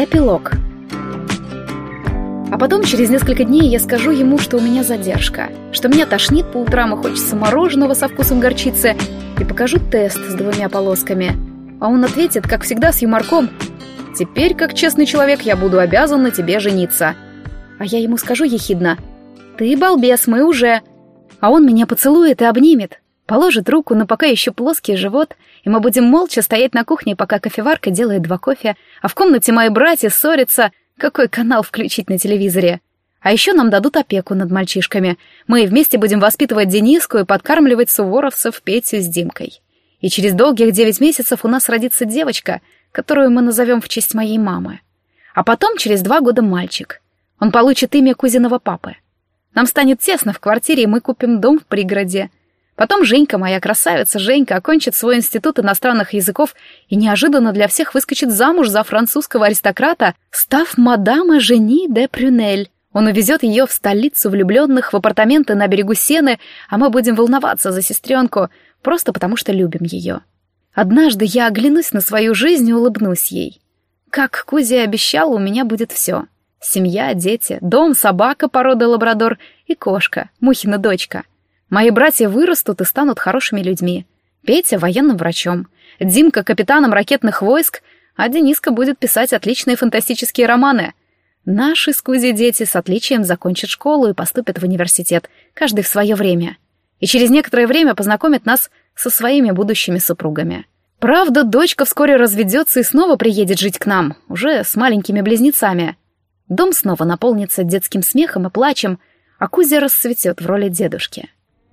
Эпилог. А потом, через несколько дней, я скажу ему, что у меня задержка, что меня тошнит по утрам и хочется мороженого со вкусом горчицы, и покажу тест с двумя полосками. А он ответит, как всегда, с юморком, «Теперь, как честный человек, я буду обязан на тебе жениться». А я ему скажу ехидно, «Ты балбес, мы уже». А он меня поцелует и обнимет, положит руку на пока еще плоский живот, и мы будем молча стоять на кухне, пока кофеварка делает два кофе, а в комнате мои братья ссорятся, какой канал включить на телевизоре. А еще нам дадут опеку над мальчишками. Мы вместе будем воспитывать Дениску и подкармливать суворовцев Петю с Димкой. И через долгих девять месяцев у нас родится девочка, которую мы назовем в честь моей мамы. А потом через два года мальчик. Он получит имя кузиного папы. Нам станет тесно в квартире, и мы купим дом в пригороде. Потом Женька, моя красавица Женька, окончит свой институт иностранных языков и неожиданно для всех выскочит замуж за французского аристократа, став мадама Жени де Прюнель. Он увезет ее в столицу влюбленных, в апартаменты на берегу Сены, а мы будем волноваться за сестренку, просто потому что любим ее. Однажды я оглянусь на свою жизнь и улыбнусь ей. Как Кузя обещал, у меня будет все. Семья, дети, дом, собака породы лабрадор и кошка, Мухина дочка — Мои братья вырастут и станут хорошими людьми. Петя — военным врачом, Димка — капитаном ракетных войск, а Дениска будет писать отличные фантастические романы. Наши с Кузей дети с отличием закончат школу и поступят в университет, каждый в свое время. И через некоторое время познакомят нас со своими будущими супругами. Правда, дочка вскоре разведется и снова приедет жить к нам, уже с маленькими близнецами. Дом снова наполнится детским смехом и плачем, а Кузя расцветет в роли дедушки.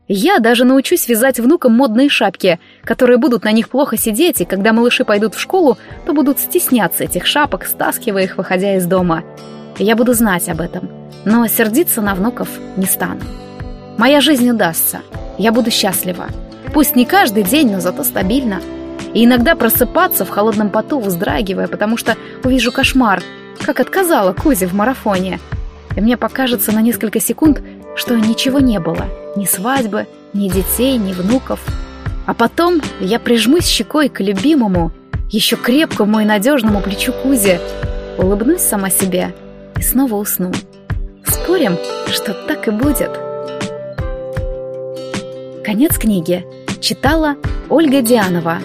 Я даже научусь вязать внукам модные шапки, которые будут на них плохо сидеть, и когда малыши пойдут в школу, то будут стесняться этих шапок, стаскивая их, выходя из дома. Я буду знать об этом, но сердиться на внуков не стану. Моя жизнь удастся, я буду счастлива. Пусть не каждый день, но зато стабильно. И иногда просыпаться в холодном поту, вздрагивая, потому что увижу кошмар, как отказала Кузе в марафоне. И мне покажется на несколько секунд, что ничего не было. Ни свадьбы, ни детей, ни внуков. А потом я прижмусь щекой к любимому, еще крепкому и надежному плечу Кузе, улыбнусь сама себе и снова усну. Спорим, что так и будет. Конец книги. Читала Ольга Дианова.